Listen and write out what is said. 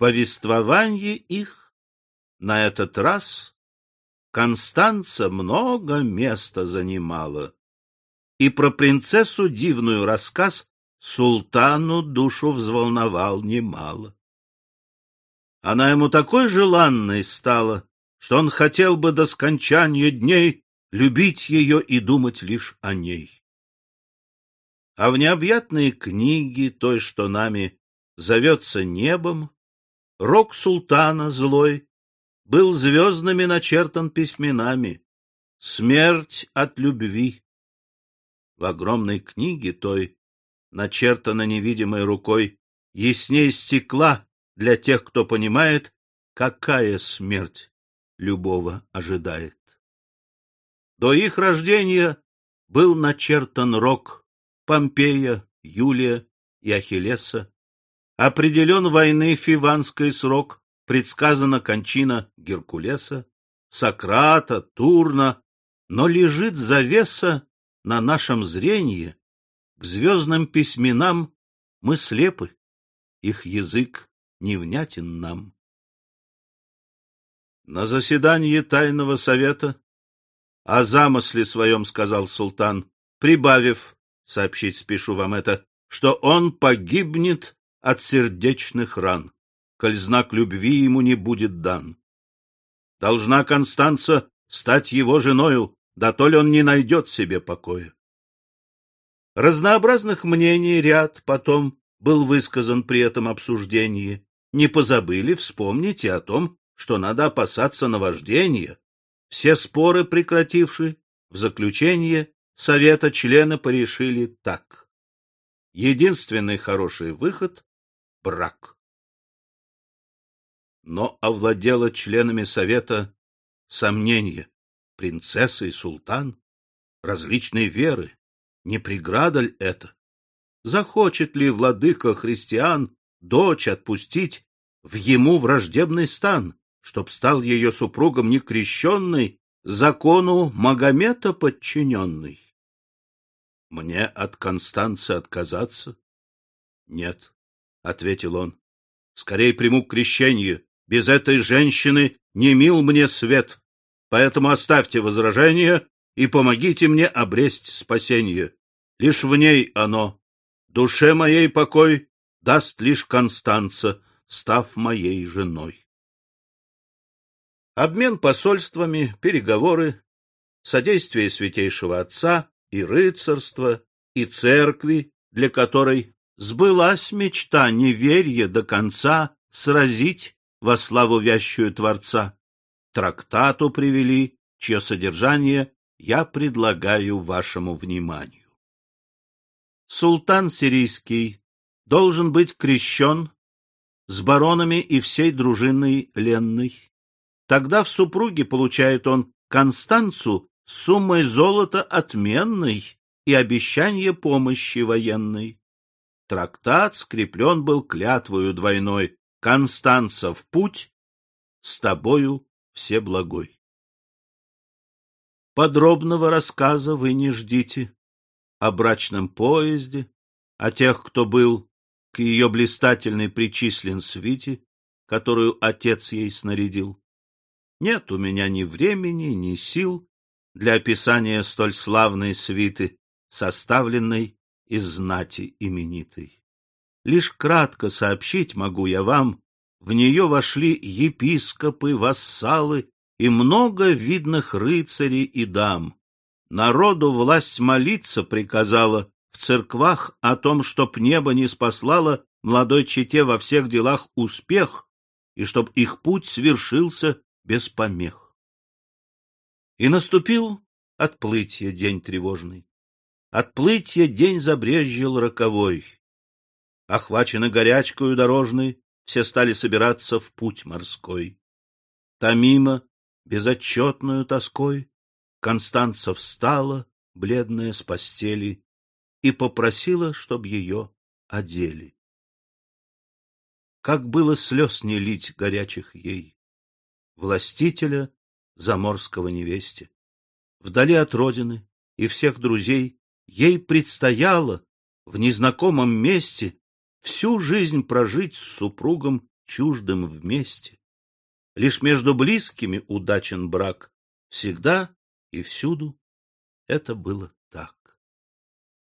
повествовании их на этот раз Констанца много места занимала, и про принцессу дивную рассказ султану душу взволновал немало. Она ему такой желанной стала, что он хотел бы до скончания дней любить ее и думать лишь о ней. А в необъятные книги той, что нами зовется небом, рок султана злой был звездными начертан письменами «Смерть от любви». В огромной книге той, начертана невидимой рукой, ясней стекла для тех, кто понимает, какая смерть любого ожидает. До их рождения был начертан рок Помпея, Юлия и Ахиллеса, определен войны фиванской срок, предсказана кончина Геркулеса, Сократа, Турна, но лежит завеса на нашем зрении, к звездным письменам мы слепы, их язык невнятен нам. На заседании тайного совета о замысле своем сказал султан, прибавив, сообщить спешу вам это, что он погибнет от сердечных ран, коль знак любви ему не будет дан. Должна Констанца стать его женою, да то ли он не найдет себе покоя. Разнообразных мнений ряд потом был высказан при этом обсуждении. Не позабыли вспомнить и о том, что надо опасаться наваждения. Все споры прекративши, в заключение совета члены порешили так. Единственный хороший выход — брак. Но овладело членами совета сомнение. Принцесса и султан, различные веры, не преграда ли это? Захочет ли владыка христиан дочь отпустить в ему враждебный стан? чтоб стал ее супругом некрещенный, закону Магомета подчиненный. Мне от Констанции отказаться? Нет, — ответил он. Скорей приму крещение. Без этой женщины не мил мне свет. Поэтому оставьте возражение и помогите мне обресть спасение. Лишь в ней оно. Душе моей покой даст лишь Констанца, став моей женой. Обмен посольствами, переговоры, содействие святейшего отца и рыцарства, и церкви, для которой сбылась мечта неверья до конца сразить во славу вящую Творца. Трактату привели, чье содержание я предлагаю вашему вниманию. Султан сирийский должен быть крещен с баронами и всей дружиной ленной Тогда в супруге получает он Констанцу с суммой золота отменной и обещание помощи военной. Трактат скреплен был клятвою двойной «Констанца в путь, с тобою все благой». Подробного рассказа вы не ждите о брачном поезде, о тех, кто был к ее блистательной причислен свите, которую отец ей снарядил. Нет у меня ни времени, ни сил для описания столь славной свиты, составленной из знати именитой. Лишь кратко сообщить могу я вам, в нее вошли епископы, вассалы и много видных рыцарей и дам. Народу власть молиться приказала в церквах о том, чтоб небо не спаслало молодой чете во всех делах успех, и чтоб их путь свершился без помех. И наступил отплытие день тревожный. Отплытие день забрезжил роковой. Охвачены горячкою дорожной, все стали собираться в путь морской. Томимо, безотчетную тоской, Констанца встала, бледная с постели, и попросила, чтоб ее одели. Как было слез не лить горячих ей властителя заморского невесте. Вдали от родины и всех друзей ей предстояло в незнакомом месте всю жизнь прожить с супругом чуждым вместе. Лишь между близкими удачен брак. Всегда и всюду это было